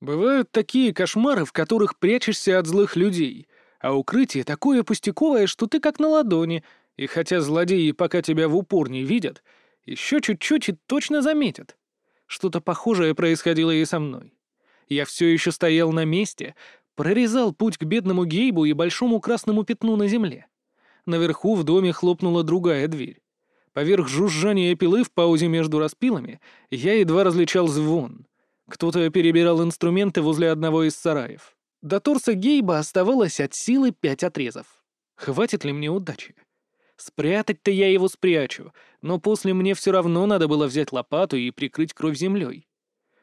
Бывают такие кошмары, в которых прячешься от злых людей, а укрытие такое пустяковое, что ты как на ладони, и хотя злодеи пока тебя в упор не видят, еще чуть-чуть и точно заметят. Что-то похожее происходило и со мной. Я все еще стоял на месте, прорезал путь к бедному Гейбу и большому красному пятну на земле. Наверху в доме хлопнула другая дверь. Поверх жужжания пилы в паузе между распилами я едва различал звон. Кто-то перебирал инструменты возле одного из сараев. До торса Гейба оставалось от силы пять отрезов. Хватит ли мне удачи? Спрятать-то я его спрячу, но после мне все равно надо было взять лопату и прикрыть кровь землей.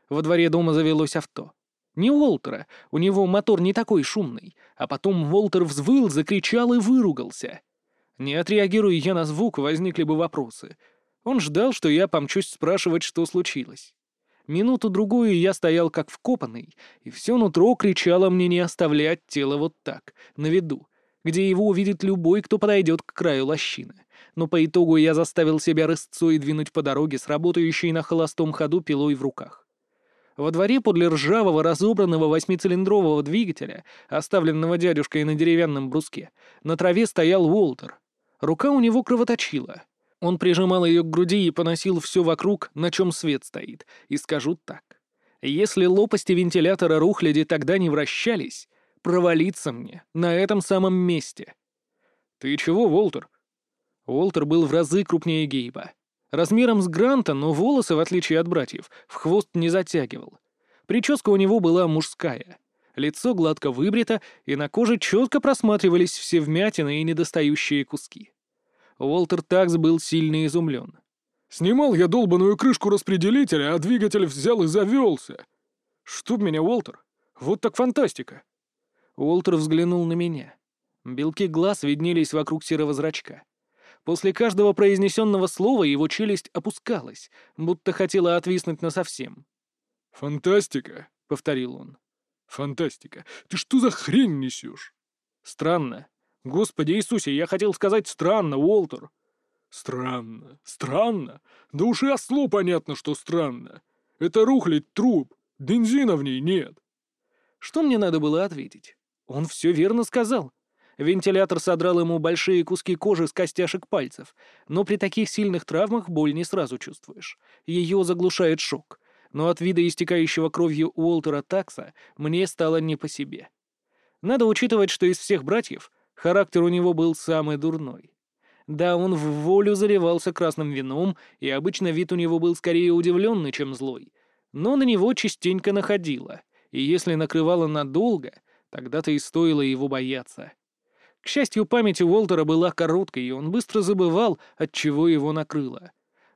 Во дворе дома завелось авто. Не Уолтера, у него мотор не такой шумный, а потом Уолтер взвыл, закричал и выругался. Не отреагируя я на звук, возникли бы вопросы. Он ждал, что я помчусь спрашивать, что случилось. Минуту-другую я стоял как вкопанный, и все нутро кричало мне не оставлять тело вот так, на виду, где его увидит любой, кто подойдет к краю лощины. Но по итогу я заставил себя рысцой двинуть по дороге с работающей на холостом ходу пилой в руках. Во дворе подле ржавого разобранного восьмицилиндрового двигателя, оставленного дядюшкой на деревянном бруске, на траве стоял Уолтер. Рука у него кровоточила. Он прижимал ее к груди и поносил все вокруг, на чем свет стоит. И скажу так. Если лопасти вентилятора рухляди тогда не вращались, провалиться мне на этом самом месте. «Ты чего, Волтер?» Волтер был в разы крупнее Гейба. Размером с Гранта, но волосы, в отличие от братьев, в хвост не затягивал. Прическа у него была мужская. Лицо гладко выбрито, и на коже четко просматривались все вмятины и недостающие куски. Уолтер Такс был сильно изумлен. «Снимал я долбаную крышку распределителя, а двигатель взял и завелся. Чтоб меня, Уолтер, вот так фантастика!» Уолтер взглянул на меня. Белки глаз виднелись вокруг серого зрачка. После каждого произнесенного слова его челюсть опускалась, будто хотела отвиснуть насовсем. «Фантастика», — повторил он. «Фантастика. Ты что за хрень несешь?» «Странно. Господи Иисусе, я хотел сказать странно, Уолтер». «Странно. Странно? Да уж и ослу понятно, что странно. Это рухлить труп. Бензина в ней нет». Что мне надо было ответить? Он все верно сказал. Вентилятор содрал ему большие куски кожи с костяшек пальцев, но при таких сильных травмах боль не сразу чувствуешь. Ее заглушает шок. Но от вида истекающего кровью Уолтера Такса мне стало не по себе. Надо учитывать, что из всех братьев характер у него был самый дурной. Да, он в волю заливался красным вином, и обычно вид у него был скорее удивленный, чем злой. Но на него частенько находило, и если накрывало надолго, Тогда-то и стоило его бояться. К счастью, память у Уолтера была короткой, и он быстро забывал, от чего его накрыло.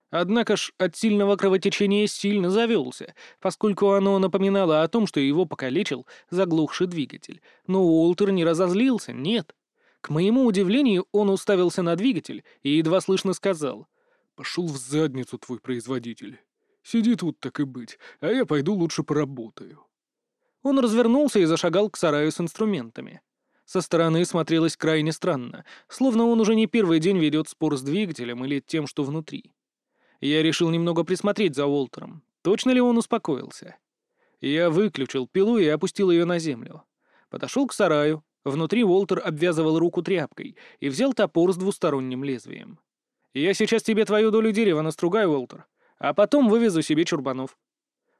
Однако ж от сильного кровотечения сильно завелся, поскольку оно напоминало о том, что его покалечил заглохший двигатель. Но Уолтер не разозлился, нет. К моему удивлению, он уставился на двигатель и едва слышно сказал. «Пошел в задницу твой производитель. Сиди тут так и быть, а я пойду лучше поработаю». Он развернулся и зашагал к сараю с инструментами. Со стороны смотрелось крайне странно, словно он уже не первый день ведет спор с двигателем или тем, что внутри. Я решил немного присмотреть за Уолтером. Точно ли он успокоился? Я выключил пилу и опустил ее на землю. Подошел к сараю. Внутри Уолтер обвязывал руку тряпкой и взял топор с двусторонним лезвием. «Я сейчас тебе твою долю дерева настругаю, Уолтер, а потом вывезу себе чурбанов».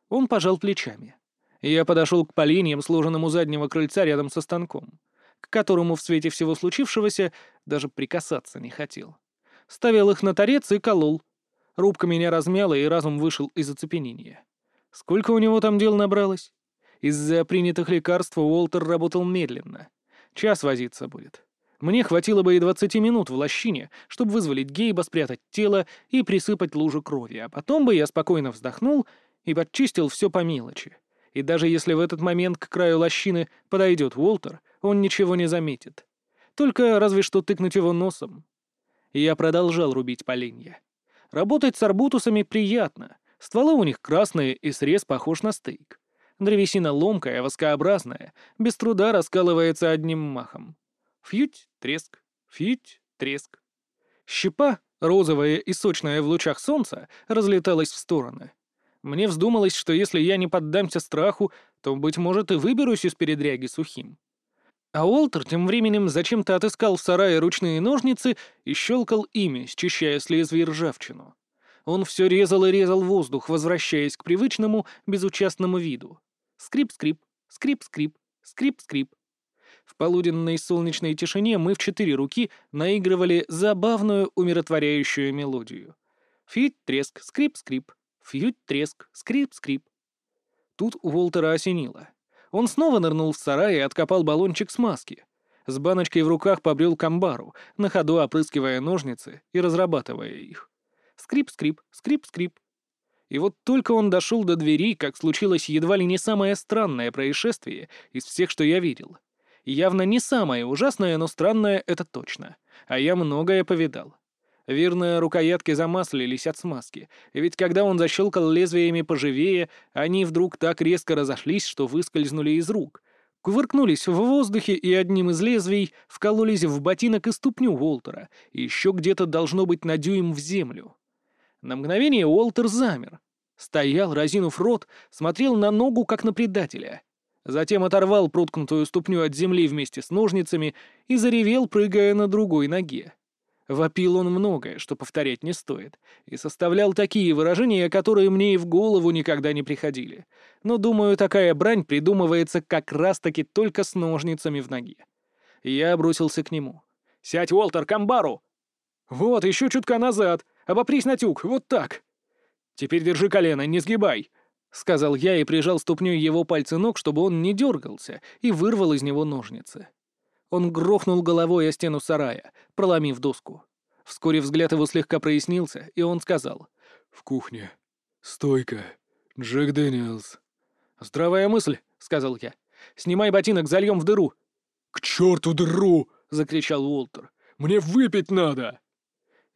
Он пожал плечами. Я подошел к поленьям, сложенным у заднего крыльца рядом со станком, к которому в свете всего случившегося даже прикасаться не хотел. Ставил их на торец и колол. Рубка меня размяла, и разум вышел из оцепенения. Сколько у него там дел набралось? Из-за принятых лекарств Уолтер работал медленно. Час возиться будет. Мне хватило бы и двадцати минут в лощине, чтобы вызволить Гейба, спрятать тело и присыпать лужу крови, а потом бы я спокойно вздохнул и подчистил все по мелочи и даже если в этот момент к краю лощины подойдет Уолтер, он ничего не заметит. Только разве что тыкнуть его носом. Я продолжал рубить поленья. Работать с арбутусами приятно. Стволы у них красные, и срез похож на стейк. Древесина ломкая, воскообразная, без труда раскалывается одним махом. Фьють, треск, фьють, треск. Щепа, розовая и сочная в лучах солнца, разлеталась в стороны. Мне вздумалось, что если я не поддамся страху, то, быть может, и выберусь из передряги сухим. А Уолтер тем временем зачем-то отыскал в сарае ручные ножницы и щелкал ими, счищая с лезвия ржавчину. Он все резал и резал воздух, возвращаясь к привычному, безучастному виду. Скрип-скрип, скрип-скрип, скрип-скрип. В полуденной солнечной тишине мы в четыре руки наигрывали забавную умиротворяющую мелодию. Фьють-треск, скрип-скрип, фьють-треск, скрип-скрип. Тут у Уолтера осенило. Он снова нырнул в сарай и откопал баллончик смазки. С баночкой в руках побрел к амбару, на ходу опрыскивая ножницы и разрабатывая их. Скрип-скрип, скрип-скрип. И вот только он дошел до двери, как случилось едва ли не самое странное происшествие из всех, что я видел. Явно не самое ужасное, но странное — это точно. А я многое повидал. Верно, рукоятки замаслились от смазки, ведь когда он защелкал лезвиями поживее, они вдруг так резко разошлись, что выскользнули из рук. Кувыркнулись в воздухе и одним из лезвий вкололись в ботинок и ступню Уолтера, еще где-то должно быть на дюйм в землю. На мгновение Уолтер замер. Стоял, разинув рот, смотрел на ногу, как на предателя. Затем оторвал проткнутую ступню от земли вместе с ножницами и заревел, прыгая на другой ноге. Вопил он многое, что повторять не стоит, и составлял такие выражения, которые мне и в голову никогда не приходили. Но, думаю, такая брань придумывается как раз-таки только с ножницами в ноге. Я бросился к нему. «Сядь, Уолтер, к амбару!» «Вот, еще чутка назад! Обопрись на тюк, вот так!» «Теперь держи колено, не сгибай!» — сказал я и прижал ступней его пальцы ног, чтобы он не дергался, и вырвал из него ножницы. Он грохнул головой о стену сарая, проломив доску. Вскоре взгляд его слегка прояснился, и он сказал. «В кухне. Стойка. Джек Дэниелс». «Здравая мысль», — сказал я. «Снимай ботинок, зальем в дыру». «К черту дыру!» — закричал Уолтер. «Мне выпить надо!»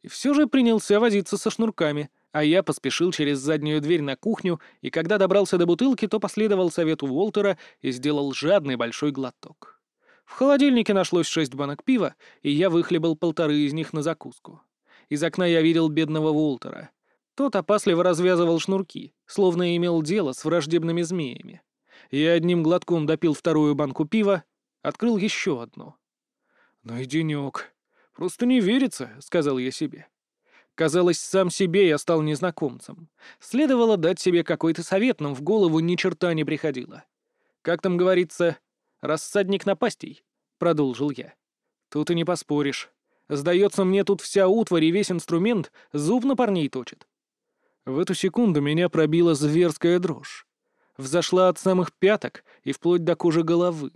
И все же принялся возиться со шнурками, а я поспешил через заднюю дверь на кухню, и когда добрался до бутылки, то последовал совету Уолтера и сделал жадный большой глоток. В холодильнике нашлось шесть банок пива, и я выхлебал полторы из них на закуску. Из окна я видел бедного Уолтера. Тот опасливо развязывал шнурки, словно имел дело с враждебными змеями. Я одним глотком допил вторую банку пива, открыл еще одну. «Ну и денек. Просто не верится», — сказал я себе. Казалось, сам себе я стал незнакомцем. Следовало дать себе какой-то совет, но в голову ни черта не приходило. Как там говорится, «Рассадник напастей», — продолжил я. «Тут и не поспоришь. Сдается мне, тут вся утварь и весь инструмент зуб на парней точит». В эту секунду меня пробила зверская дрожь. Взошла от самых пяток и вплоть до кожи головы.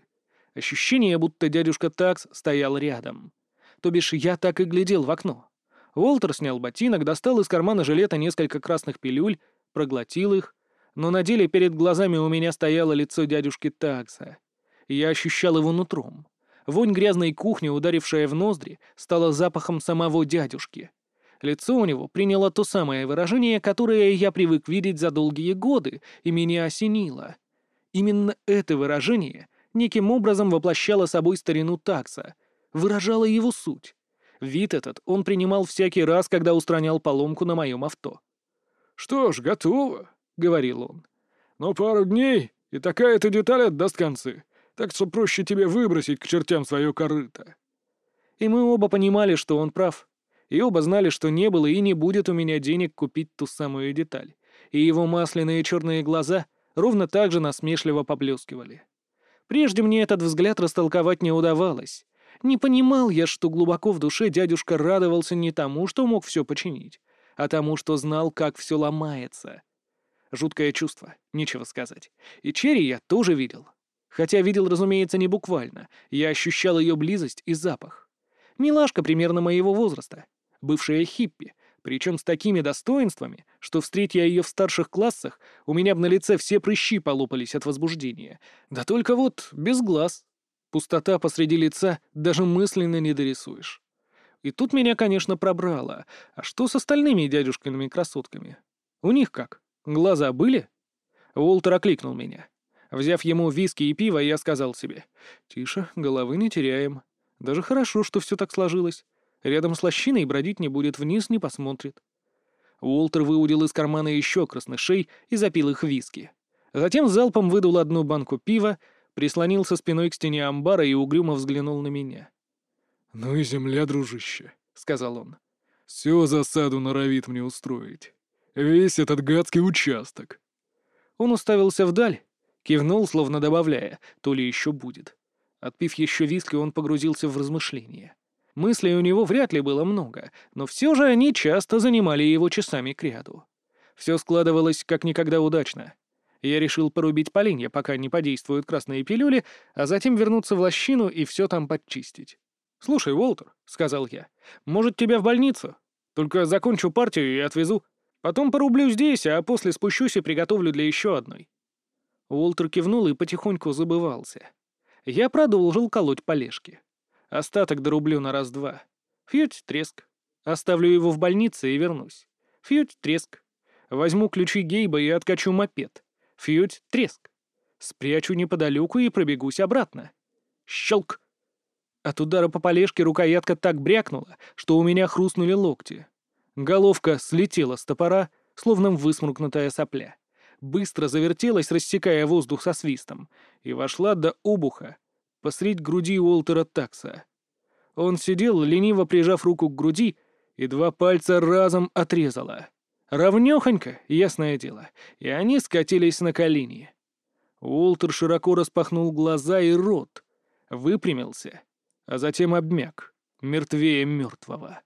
Ощущение, будто дядюшка Такс стоял рядом. То бишь, я так и глядел в окно. Уолтер снял ботинок, достал из кармана жилета несколько красных пилюль, проглотил их, но на деле перед глазами у меня стояло лицо дядюшки Такса я ощущал его нутром. Вонь грязной кухни, ударившая в ноздри, стала запахом самого дядюшки. Лицо у него приняло то самое выражение, которое я привык видеть за долгие годы, и меня осенило. Именно это выражение неким образом воплощало собой старину такса, выражало его суть. Вид этот он принимал всякий раз, когда устранял поломку на моем авто. «Что ж, готово», — говорил он. «Но пару дней, и такая-то деталь отдаст концы так что проще тебе выбросить к чертям свое корыто». И мы оба понимали, что он прав. И оба знали, что не было и не будет у меня денег купить ту самую деталь. И его масляные черные глаза ровно так же насмешливо поблескивали. Прежде мне этот взгляд растолковать не удавалось. Не понимал я, что глубоко в душе дядюшка радовался не тому, что мог все починить, а тому, что знал, как все ломается. Жуткое чувство, нечего сказать. И Черри я тоже видел. Хотя видел, разумеется, не буквально. Я ощущал ее близость и запах. Милашка примерно моего возраста. Бывшая хиппи. Причем с такими достоинствами, что, встретя ее в старших классах, у меня на лице все прыщи полопались от возбуждения. Да только вот без глаз. Пустота посреди лица даже мысленно не дорисуешь. И тут меня, конечно, пробрало. А что с остальными дядюшкиными красотками? У них как? Глаза были? Уолтер окликнул меня. Взяв ему виски и пиво, я сказал себе, «Тише, головы не теряем. Даже хорошо, что все так сложилось. Рядом с лощиной бродить не будет, вниз не посмотрит». Уолтер выудил из кармана еще краснышей и запил их виски. Затем залпом выдул одну банку пива, прислонился спиной к стене амбара и угрюмо взглянул на меня. «Ну и земля, дружище», — сказал он. «Всё засаду норовит мне устроить. Весь этот гадский участок». Он уставился вдаль, кивнул, словно добавляя, то ли еще будет. Отпив еще виски, он погрузился в размышления. Мыслей у него вряд ли было много, но все же они часто занимали его часами кряду. Все складывалось как никогда удачно. Я решил порубить поленья, пока не подействуют красные пилюли, а затем вернуться в лощину и все там подчистить. «Слушай, Уолтер», — сказал я, — «может, тебя в больницу? Только закончу партию и отвезу. Потом порублю здесь, а после спущусь и приготовлю для еще одной». Уолтер кивнул и потихоньку забывался. Я продолжил колоть полежки. Остаток дорублю на раз-два. Фьють, треск. Оставлю его в больнице и вернусь. Фьють, треск. Возьму ключи Гейба и откачу мопед. Фьють, треск. Спрячу неподалеку и пробегусь обратно. Щелк! От удара по полежке рукоятка так брякнула, что у меня хрустнули локти. Головка слетела с топора, словно высморкнутая сопля. Быстро завертелась, рассекая воздух со свистом, и вошла до обуха, посредь груди Уолтера Такса. Он сидел, лениво прижав руку к груди, и два пальца разом отрезала. Равнёхонько, ясное дело, и они скатились на колени. Уолтер широко распахнул глаза и рот, выпрямился, а затем обмяк, мертвее мертвого.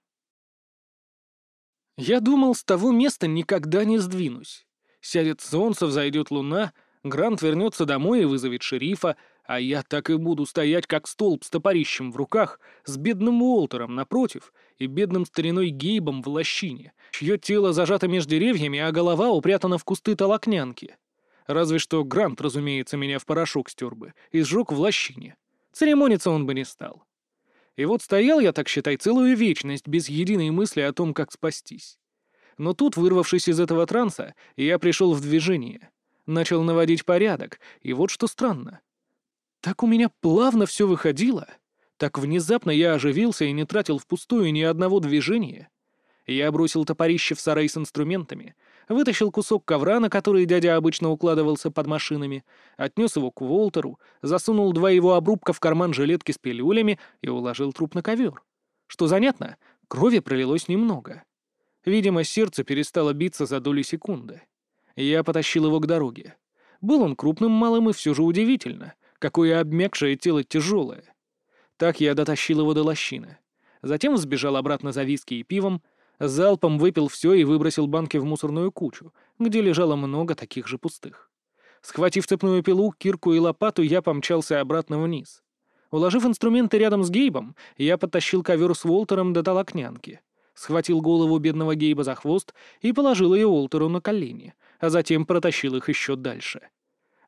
Я думал, с того места никогда не сдвинусь. Сядет солнце, взойдет луна, Грант вернется домой и вызовет шерифа, а я так и буду стоять, как столб с топорищем в руках, с бедным Уолтером напротив и бедным стариной Гейбом в лощине, чье тело зажато между деревьями, а голова упрятана в кусты толокнянки. Разве что Грант, разумеется, меня в порошок стер бы и сжег в лощине. Церемониться он бы не стал. И вот стоял я, так считай, целую вечность, без единой мысли о том, как спастись. Но тут, вырвавшись из этого транса, я пришел в движение. Начал наводить порядок, и вот что странно. Так у меня плавно все выходило. Так внезапно я оживился и не тратил впустую ни одного движения. Я бросил топорище в сарай с инструментами, вытащил кусок ковра, на который дядя обычно укладывался под машинами, отнес его к Волтеру, засунул два его обрубка в карман жилетки с пилюлями и уложил труп на ковер. Что занятно, крови пролилось немного. Видимо, сердце перестало биться за доли секунды. Я потащил его к дороге. Был он крупным малым и все же удивительно какое обмякшее тело тяжелое. Так я дотащил его до лощины. Затем сбежал обратно за виски и пивом, залпом выпил все и выбросил банки в мусорную кучу, где лежало много таких же пустых. Схватив цепную пилу, кирку и лопату, я помчался обратно вниз. Уложив инструменты рядом с Гейбом, я подтащил ковер с Уолтером до толокнянки, схватил голову бедного Гейба за хвост и положил ее Уолтеру на колени, а затем протащил их еще дальше.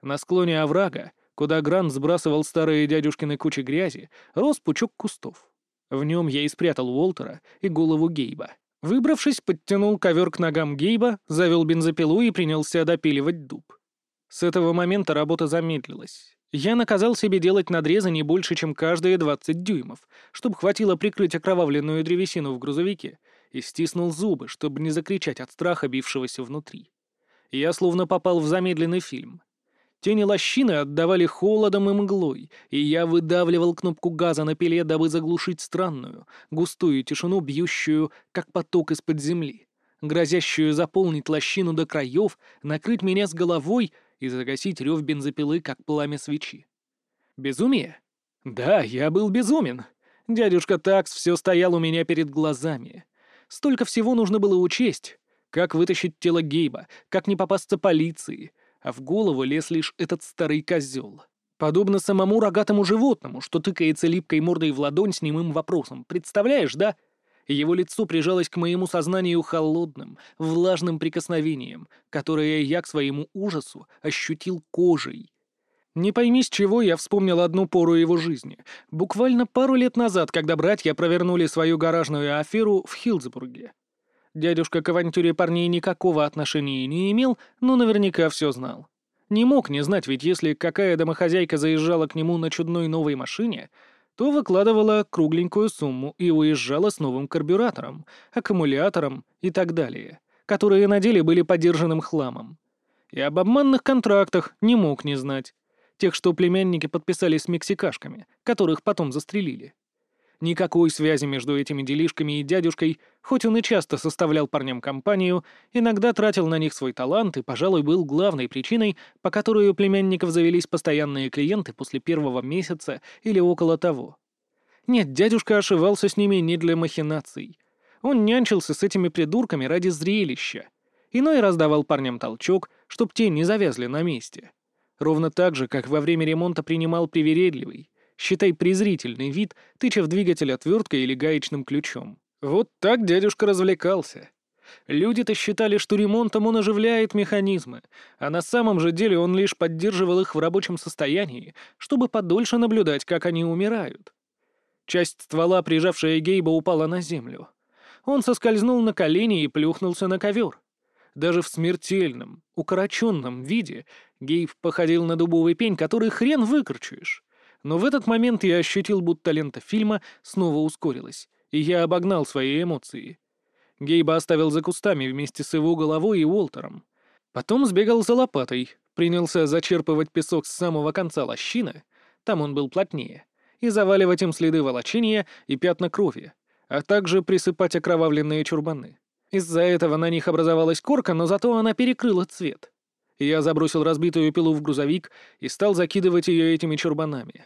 На склоне оврага куда Грант сбрасывал старые дядюшкины кучи грязи, рос пучок кустов. В нем я и спрятал Уолтера и голову Гейба. Выбравшись, подтянул ковер к ногам Гейба, завел бензопилу и принялся допиливать дуб. С этого момента работа замедлилась. Я наказал себе делать надрезы не больше, чем каждые 20 дюймов, чтобы хватило прикрыть окровавленную древесину в грузовике, и стиснул зубы, чтобы не закричать от страха, бившегося внутри. Я словно попал в замедленный фильм. Тени лощины отдавали холодом и мглой, и я выдавливал кнопку газа на пиле, дабы заглушить странную, густую тишину, бьющую, как поток из-под земли, грозящую заполнить лощину до краев, накрыть меня с головой и загасить рев бензопилы, как пламя свечи. Безумие? Да, я был безумен. Дядюшка Такс все стоял у меня перед глазами. Столько всего нужно было учесть. Как вытащить тело Гейба, как не попасться полиции — а в голову лез лишь этот старый козел. Подобно самому рогатому животному, что тыкается липкой мордой в ладонь с немым вопросом. Представляешь, да? Его лицо прижалось к моему сознанию холодным, влажным прикосновением, которое я к своему ужасу ощутил кожей. Не пойми, с чего я вспомнил одну пору его жизни. Буквально пару лет назад, когда братья провернули свою гаражную аферу в Хилдсбурге. Дядюшка к авантюре парней никакого отношения не имел, но наверняка все знал. Не мог не знать, ведь если какая домохозяйка заезжала к нему на чудной новой машине, то выкладывала кругленькую сумму и уезжала с новым карбюратором, аккумулятором и так далее, которые на деле были подержанным хламом. И об обманных контрактах не мог не знать. Тех, что племянники подписали с мексикашками, которых потом застрелили. Никакой связи между этими делишками и дядюшкой, хоть он и часто составлял парням компанию, иногда тратил на них свой талант и, пожалуй, был главной причиной, по которой у племянников завелись постоянные клиенты после первого месяца или около того. Нет, дядюшка ошивался с ними не для махинаций. Он нянчился с этими придурками ради зрелища. Иной раз давал парням толчок, чтоб те не завязли на месте. Ровно так же, как во время ремонта принимал привередливый, считай презрительный вид, тыча в двигатель отверткой или гаечным ключом. Вот так дядюшка развлекался. Люди-то считали, что ремонтом он оживляет механизмы, а на самом же деле он лишь поддерживал их в рабочем состоянии, чтобы подольше наблюдать, как они умирают. Часть ствола, прижавшая Гейба, упала на землю. Он соскользнул на колени и плюхнулся на ковер. Даже в смертельном, укороченном виде Гейб походил на дубовый пень, который хрен выкручиваешь. Но в этот момент я ощутил, будто лента фильма снова ускорилась, и я обогнал свои эмоции. Гейба оставил за кустами вместе с его головой и Уолтером. Потом сбегал за лопатой, принялся зачерпывать песок с самого конца лощины, там он был плотнее, и заваливать им следы волочения и пятна крови, а также присыпать окровавленные чурбаны. Из-за этого на них образовалась корка, но зато она перекрыла цвет. Я забросил разбитую пилу в грузовик и стал закидывать ее этими чурбанами.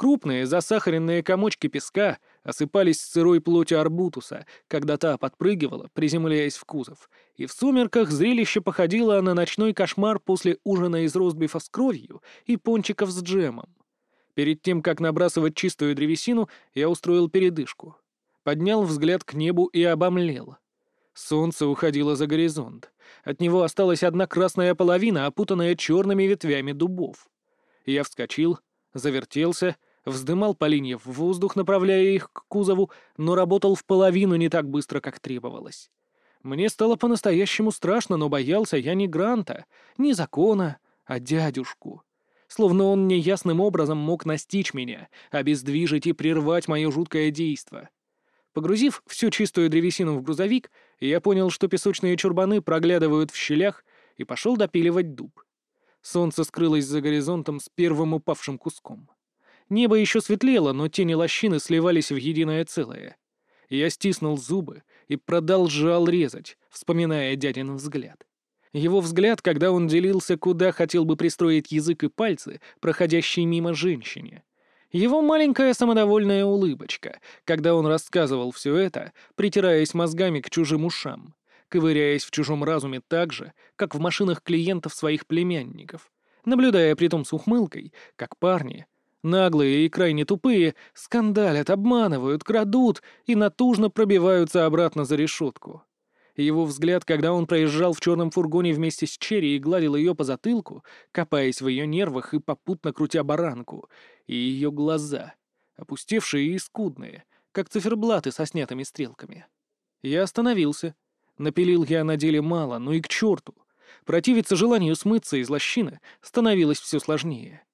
Крупные засахаренные комочки песка осыпались с сырой плоти арбутуса, когда та подпрыгивала, приземляясь в кузов, и в сумерках зрелище походило на ночной кошмар после ужина из ростбифа с кровью и пончиков с джемом. Перед тем, как набрасывать чистую древесину, я устроил передышку. Поднял взгляд к небу и обомлел. Солнце уходило за горизонт. От него осталась одна красная половина, опутанная черными ветвями дубов. Я вскочил, завертелся, вздымал поленьев в воздух, направляя их к кузову, но работал в половину не так быстро, как требовалось. Мне стало по-настоящему страшно, но боялся я не Гранта, не закона, а дядюшку. Словно он неясным образом мог настичь меня, обездвижить и прервать мое жуткое действо. Погрузив всю чистую древесину в грузовик, я понял, что песочные чурбаны проглядывают в щелях, и пошел допиливать дуб. Солнце скрылось за горизонтом с первым упавшим куском. Небо еще светлело, но тени лощины сливались в единое целое. Я стиснул зубы и продолжал резать, вспоминая дядин взгляд. Его взгляд, когда он делился, куда хотел бы пристроить язык и пальцы, проходящие мимо женщине. Его маленькая самодовольная улыбочка, когда он рассказывал все это, притираясь мозгами к чужим ушам, ковыряясь в чужом разуме так же, как в машинах клиентов своих племянников, наблюдая притом с ухмылкой, как парни, наглые и крайне тупые, скандалят, обманывают, крадут и натужно пробиваются обратно за решетку. Его взгляд, когда он проезжал в черном фургоне вместе с Черри и гладил ее по затылку, копаясь в ее нервах и попутно крутя баранку, и ее глаза, опустевшие и скудные, как циферблаты со снятыми стрелками. Я остановился. Напилил я на деле мало, но и к черту. Противиться желанию смыться из лощины становилось все сложнее.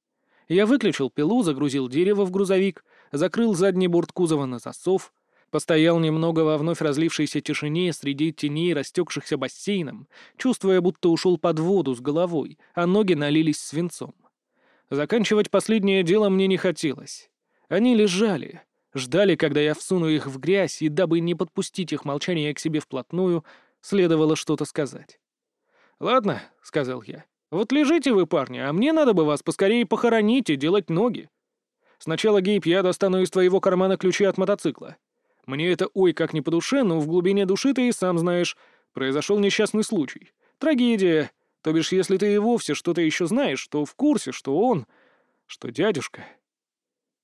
Я выключил пилу, загрузил дерево в грузовик, закрыл задний борт кузова на засов — Постоял немного во вновь разлившейся тишине среди теней, растекшихся бассейном, чувствуя, будто ушел под воду с головой, а ноги налились свинцом. Заканчивать последнее дело мне не хотелось. Они лежали, ждали, когда я всуну их в грязь, и дабы не подпустить их молчание к себе вплотную, следовало что-то сказать. «Ладно», — сказал я, — «вот лежите вы, парни, а мне надо бы вас поскорее похоронить и делать ноги. Сначала, Гейб, я достану из твоего кармана ключи от мотоцикла. Мне это ой как не по душе, но в глубине души ты и сам знаешь, произошел несчастный случай. Трагедия. То бишь, если ты и вовсе что-то еще знаешь, то в курсе, что он... что дядюшка.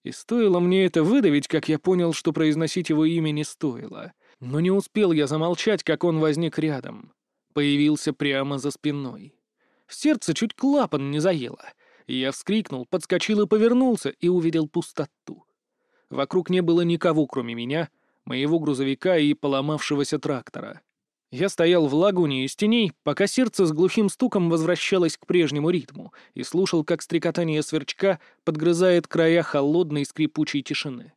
И стоило мне это выдавить, как я понял, что произносить его имя не стоило. Но не успел я замолчать, как он возник рядом. Появился прямо за спиной. Сердце чуть клапан не заело. Я вскрикнул, подскочил и повернулся, и увидел пустоту. Вокруг не было никого, кроме меня — моего грузовика и поломавшегося трактора. Я стоял в лагуне из теней, пока сердце с глухим стуком возвращалось к прежнему ритму, и слушал, как стрекотание сверчка подгрызает края холодной скрипучей тишины.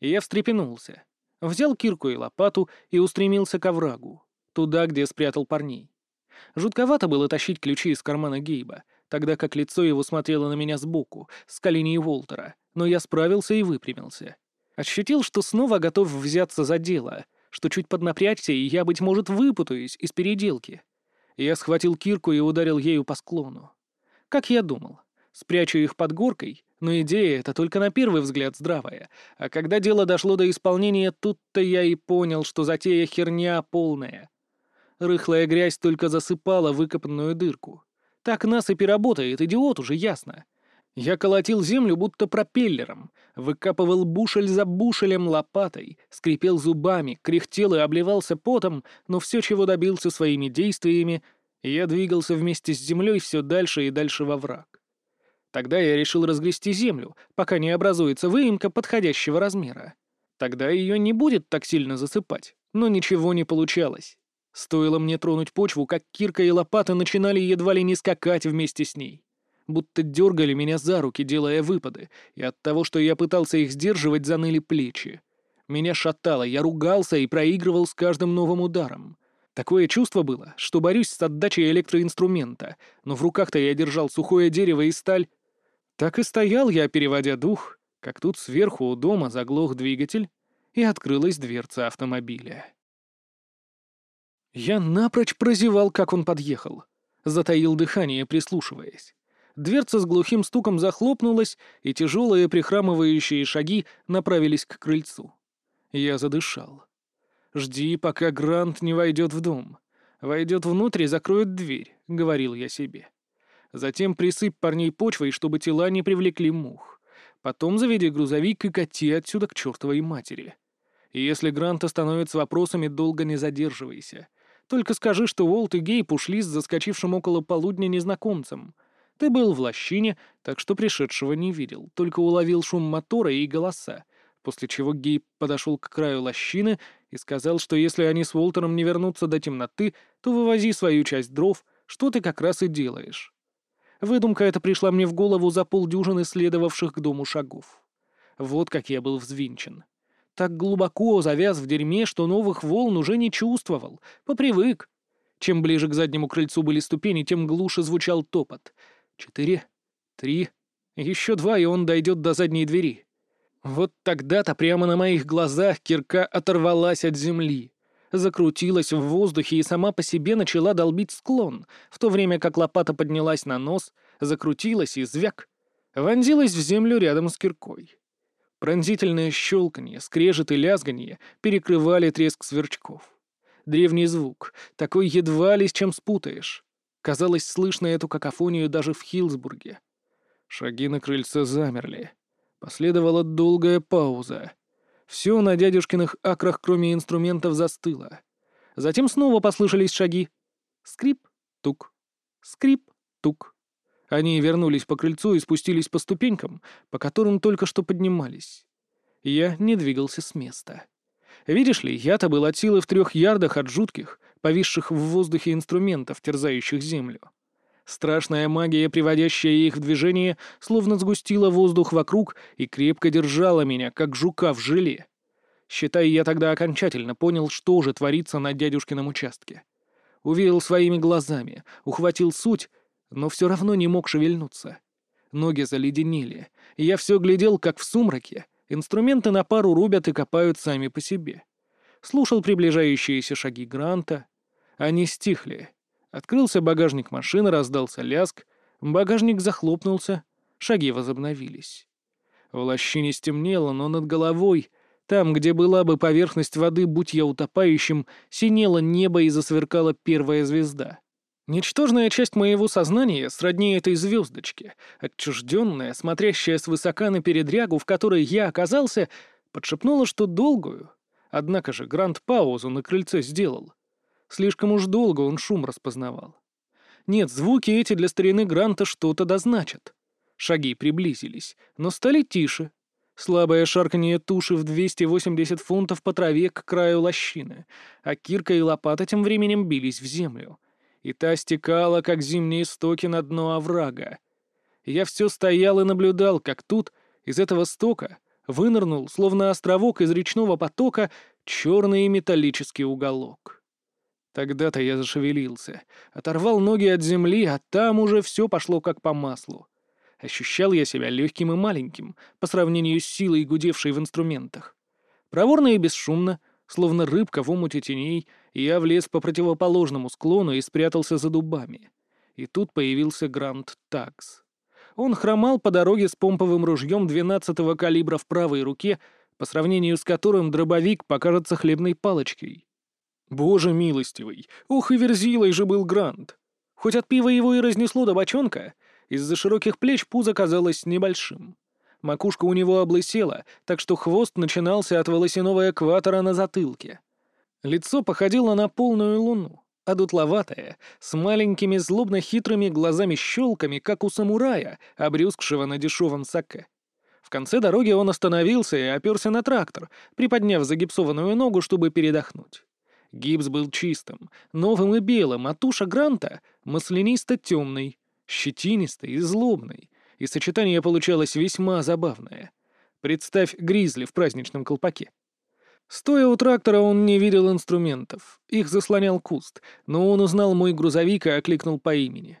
Я встрепенулся, взял кирку и лопату и устремился к оврагу. туда, где спрятал парней. Жутковато было тащить ключи из кармана Гейба, тогда как лицо его смотрело на меня сбоку, с коленей Уолтера, но я справился и выпрямился. Ощутил, что снова готов взяться за дело, что чуть поднапрячься, и я, быть может, выпутаюсь из переделки. Я схватил кирку и ударил ею по склону. Как я думал, спрячу их под горкой, но идея эта только на первый взгляд здравая, а когда дело дошло до исполнения, тут-то я и понял, что затея херня полная. Рыхлая грязь только засыпала выкопанную дырку. Так насыпь и работает, идиот уже ясно. Я колотил землю будто пропеллером, выкапывал бушель за бушелем лопатой, скрипел зубами, кряхтел и обливался потом, но все, чего добился своими действиями, я двигался вместе с землей все дальше и дальше во враг. Тогда я решил разгрести землю, пока не образуется выемка подходящего размера. Тогда ее не будет так сильно засыпать, но ничего не получалось. Стоило мне тронуть почву, как кирка и лопата начинали едва ли не скакать вместе с ней будто дергали меня за руки, делая выпады, и от того, что я пытался их сдерживать, заныли плечи. Меня шатало, я ругался и проигрывал с каждым новым ударом. Такое чувство было, что борюсь с отдачей электроинструмента, но в руках-то я держал сухое дерево и сталь. Так и стоял я, переводя дух, как тут сверху у дома заглох двигатель, и открылась дверца автомобиля. Я напрочь прозевал, как он подъехал. Затаил дыхание, прислушиваясь. Дверца с глухим стуком захлопнулась, и тяжелые прихрамывающие шаги направились к крыльцу. Я задышал. «Жди, пока Грант не войдет в дом. Войдет внутрь и закроет дверь», — говорил я себе. Затем присыпь парней почвой, чтобы тела не привлекли мух. Потом заведи грузовик и кати отсюда к чертовой матери. И если Грант остановится вопросами, долго не задерживайся. Только скажи, что Уолт и Гейб ушли с заскочившим около полудня незнакомцем. Ты был в лощине, так что пришедшего не видел, только уловил шум мотора и голоса, после чего Гейб подошел к краю лощины и сказал, что если они с Уолтером не вернутся до темноты, то вывози свою часть дров, что ты как раз и делаешь. Выдумка эта пришла мне в голову за полдюжины следовавших к дому шагов. Вот как я был взвинчен. Так глубоко завяз в дерьме, что новых волн уже не чувствовал, попривык. Чем ближе к заднему крыльцу были ступени, тем глуше звучал топот — Четыре. Три. Еще два, и он дойдет до задней двери. Вот тогда-то прямо на моих глазах кирка оторвалась от земли, закрутилась в воздухе и сама по себе начала долбить склон, в то время как лопата поднялась на нос, закрутилась и звяк, вонзилась в землю рядом с киркой. Пронзительное щелканье, скрежет и лязганье перекрывали треск сверчков. Древний звук, такой едва ли с чем спутаешь. Казалось, слышно эту какофонию даже в Хилсбурге. Шаги на крыльце замерли. Последовала долгая пауза. Все на дядюшкиных акрах, кроме инструментов, застыло. Затем снова послышались шаги. Скрип, тук, скрип, тук. Они вернулись по крыльцу и спустились по ступенькам, по которым только что поднимались. Я не двигался с места. Видишь ли, я-то был от силы в трех ярдах от жутких, повисших в воздухе инструментов, терзающих землю. Страшная магия, приводящая их в движение, словно сгустила воздух вокруг и крепко держала меня, как жука в желе. Считай, я тогда окончательно понял, что же творится на дядюшкином участке. Увидел своими глазами, ухватил суть, но все равно не мог шевельнуться. Ноги заледенели, и я все глядел, как в сумраке, Инструменты на пару рубят и копают сами по себе. Слушал приближающиеся шаги Гранта. Они стихли. Открылся багажник машины, раздался ляск. Багажник захлопнулся. Шаги возобновились. В лощине стемнело, но над головой, там, где была бы поверхность воды, будь я утопающим, синело небо и засверкала первая звезда. Ничтожная часть моего сознания сродни этой звездочке, отчужденная, смотрящая свысока на передрягу, в которой я оказался, подшепнула, что долгую. Однако же Грант паузу на крыльце сделал. Слишком уж долго он шум распознавал. Нет, звуки эти для старины Гранта что-то дозначат. Шаги приблизились, но стали тише. Слабое шарканье туши в 280 фунтов по траве к краю лощины, а кирка и лопата тем временем бились в землю — и та стекала, как зимние стоки на дно оврага. Я все стоял и наблюдал, как тут, из этого стока, вынырнул, словно островок из речного потока, черный металлический уголок. Тогда-то я зашевелился, оторвал ноги от земли, а там уже все пошло как по маслу. Ощущал я себя легким и маленьким по сравнению с силой, гудевшей в инструментах. Проворно и бесшумно, словно рыбка в омуте теней, я влез по противоположному склону и спрятался за дубами. И тут появился Гранд Такс. Он хромал по дороге с помповым ружьем 12-го калибра в правой руке, по сравнению с которым дробовик покажется хлебной палочкой. Боже милостивый, ух и верзилой же был Грант. Хоть от пива его и разнесло до бочонка, из-за широких плеч пузо казалось небольшим. Макушка у него облысела, так что хвост начинался от волосяного экватора на затылке. Лицо походило на полную луну, а дутловатое, с маленькими злобно-хитрыми глазами-щелками, как у самурая, обрюзгшего на дешевом саке. В конце дороги он остановился и оперся на трактор, приподняв загипсованную ногу, чтобы передохнуть. Гипс был чистым, новым и белым, а туша Гранта — маслянисто-темной, щетинистой и злобной, и сочетание получалось весьма забавное. Представь гризли в праздничном колпаке. Стоя у трактора, он не видел инструментов. Их заслонял куст, но он узнал мой грузовик и окликнул по имени.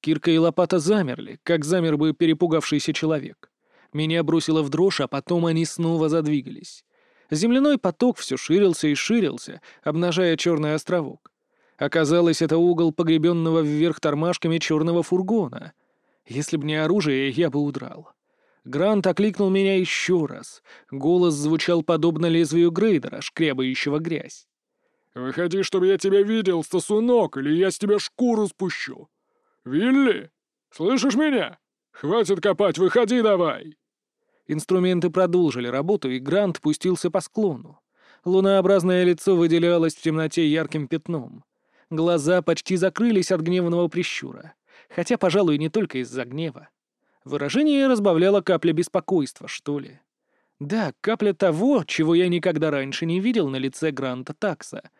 Кирка и лопата замерли, как замер бы перепугавшийся человек. Меня бросило в дрожь, а потом они снова задвигались. Земляной поток все ширился и ширился, обнажая черный островок. Оказалось, это угол погребенного вверх тормашками черного фургона. Если б не оружие, я бы удрал. Грант окликнул меня еще раз. Голос звучал подобно лезвию грейдера, шкрябающего грязь. «Выходи, чтобы я тебя видел, сосунок, или я с тебя шкуру спущу! Вилли, слышишь меня? Хватит копать, выходи давай!» Инструменты продолжили работу, и Грант пустился по склону. Лунообразное лицо выделялось в темноте ярким пятном. Глаза почти закрылись от гневного прищура. Хотя, пожалуй, не только из-за гнева. Выражение разбавляло капля беспокойства, что ли. Да, капля того, чего я никогда раньше не видел на лице Гранта Такса.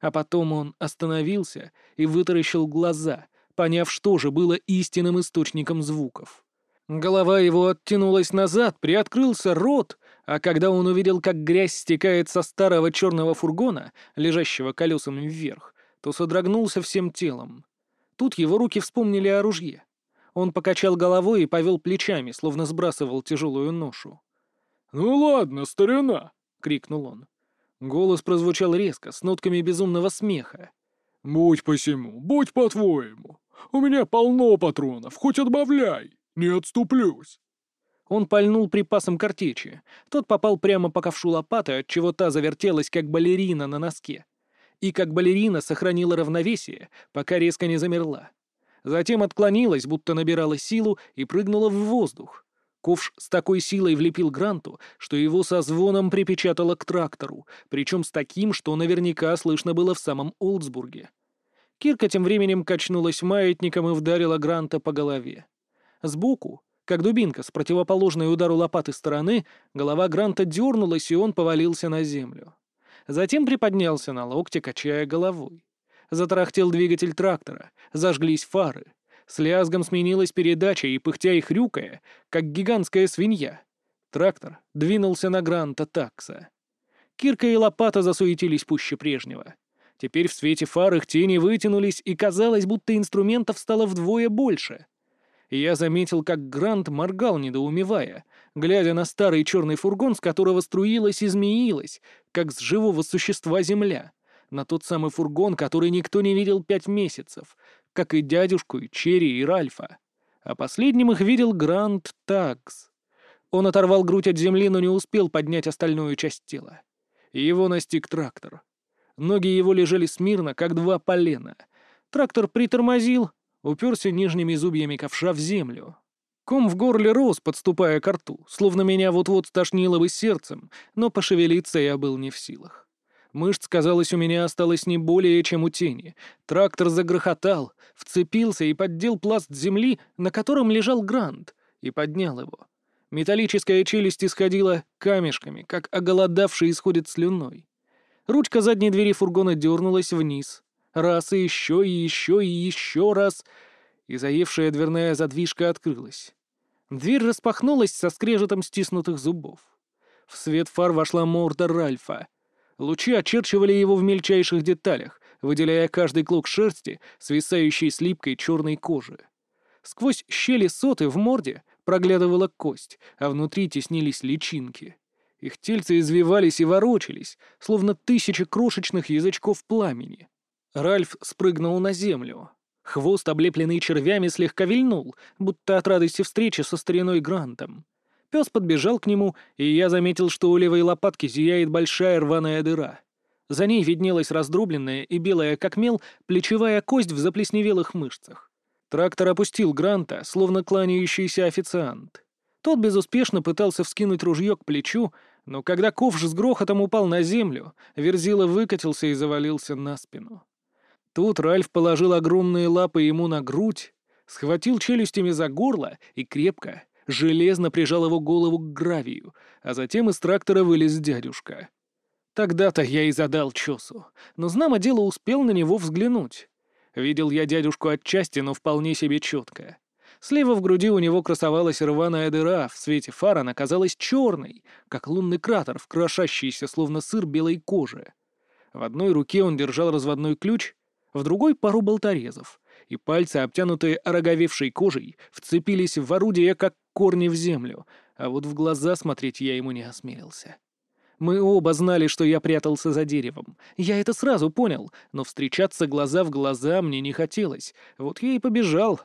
А потом он остановился и вытаращил глаза, поняв, что же было истинным источником звуков. Голова его оттянулась назад, приоткрылся рот, а когда он увидел, как грязь стекает со старого черного фургона, лежащего колесами вверх, то содрогнулся всем телом. Тут его руки вспомнили о ружье. Он покачал головой и повел плечами, словно сбрасывал тяжелую ношу. «Ну ладно, старина!» — крикнул он. Голос прозвучал резко, с нотками безумного смеха. «Будь посему, будь по-твоему. У меня полно патронов, хоть отбавляй!» «Не отступлюсь!» Он пальнул припасом картечи. Тот попал прямо по ковшу лопаты, отчего та завертелась, как балерина на носке. И как балерина сохранила равновесие, пока резко не замерла. Затем отклонилась, будто набирала силу, и прыгнула в воздух. Ковш с такой силой влепил Гранту, что его со звоном припечатало к трактору, причем с таким, что наверняка слышно было в самом Олдсбурге. Кирка тем временем качнулась маятником и вдарила Гранта по голове. Сбоку, как дубинка с противоположной удару лопаты стороны, голова Гранта дернулась, и он повалился на землю. Затем приподнялся на локте, качая головой. Затарахтел двигатель трактора, зажглись фары. С лязгом сменилась передача, и, пыхтя и хрюкая, как гигантская свинья, трактор двинулся на Гранта такса. Кирка и лопата засуетились пуще прежнего. Теперь в свете фар их тени вытянулись, и казалось, будто инструментов стало вдвое больше — я заметил, как Грант моргал, недоумевая, глядя на старый черный фургон, с которого струилась и змеилась, как с живого существа земля, на тот самый фургон, который никто не видел пять месяцев, как и дядюшку, и Черри, и Ральфа. А последним их видел Грант Такс. Он оторвал грудь от земли, но не успел поднять остальную часть тела. Его настиг трактор. Ноги его лежали смирно, как два полена. Трактор притормозил, уперся нижними зубьями ковша в землю. Ком в горле рос, подступая к рту, словно меня вот-вот стошнило бы сердцем, но пошевелиться я был не в силах. Мышц, казалось, у меня осталось не более, чем у тени. Трактор загрохотал, вцепился и поддел пласт земли, на котором лежал Грант, и поднял его. Металлическая челюсть исходила камешками, как оголодавший исходит слюной. Ручка задней двери фургона дернулась вниз, Раз и еще, и еще, и еще раз. И заевшая дверная задвижка открылась. Дверь распахнулась со скрежетом стиснутых зубов. В свет фар вошла морда Ральфа. Лучи очерчивали его в мельчайших деталях, выделяя каждый клок шерсти, свисающий с липкой черной кожи. Сквозь щели соты в морде проглядывала кость, а внутри теснились личинки. Их тельцы извивались и ворочались, словно тысячи крошечных язычков пламени. Ральф спрыгнул на землю. Хвост, облепленный червями, слегка вильнул, будто от радости встречи со стариной Грантом. Пес подбежал к нему, и я заметил, что у левой лопатки зияет большая рваная дыра. За ней виднелась раздробленная и белая, как мел, плечевая кость в заплесневелых мышцах. Трактор опустил Гранта, словно кланяющийся официант. Тот безуспешно пытался вскинуть ружье к плечу, но когда ковш с грохотом упал на землю, Верзила выкатился и завалился на спину. Тут Ральф положил огромные лапы ему на грудь, схватил челюстями за горло и крепко, железно прижал его голову к гравию, а затем из трактора вылез дядюшка. Тогда-то я и задал чесу, но знамо дело успел на него взглянуть. Видел я дядюшку отчасти, но вполне себе четко. Слева в груди у него красовалась рваная дыра, в свете фар она казалась черной, как лунный кратер, вкрошащийся, словно сыр белой кожи. В одной руке он держал разводной ключ, в другой — пару болторезов, и пальцы, обтянутые ороговевшей кожей, вцепились в орудие, как корни в землю, а вот в глаза смотреть я ему не осмелился. Мы оба знали, что я прятался за деревом. Я это сразу понял, но встречаться глаза в глаза мне не хотелось. Вот я и побежал.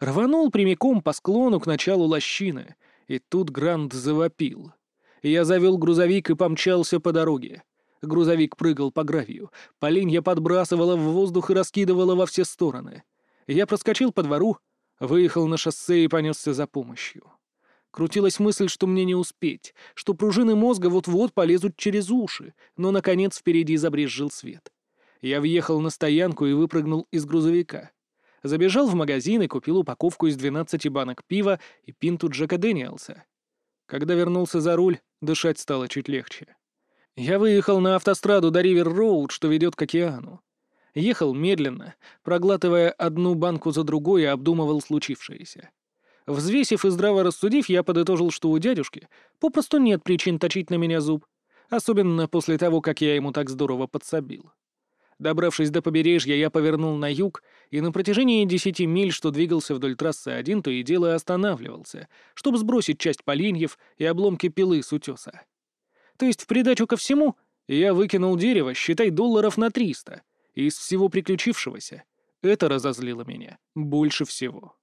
Рванул прямиком по склону к началу лощины. И тут Грант завопил. Я завел грузовик и помчался по дороге. Грузовик прыгал по гравию. Поленья подбрасывала в воздух и раскидывала во все стороны. Я проскочил по двору, выехал на шоссе и понесся за помощью. Крутилась мысль, что мне не успеть, что пружины мозга вот-вот полезут через уши, но, наконец, впереди забрезжил свет. Я въехал на стоянку и выпрыгнул из грузовика. Забежал в магазин и купил упаковку из 12 банок пива и пинту Джека Дэниелса. Когда вернулся за руль, дышать стало чуть легче. Я выехал на автостраду до Ривер-Роуд, что ведет к океану. Ехал медленно, проглатывая одну банку за другой обдумывал случившееся. Взвесив и здраво рассудив, я подытожил, что у дядюшки попросту нет причин точить на меня зуб, особенно после того, как я ему так здорово подсобил. Добравшись до побережья, я повернул на юг, и на протяжении десяти миль, что двигался вдоль трассы один, то и дело останавливался, чтобы сбросить часть поленьев и обломки пилы с утеса. То есть в придачу ко всему я выкинул дерево, считай, долларов на триста, из всего приключившегося это разозлило меня больше всего.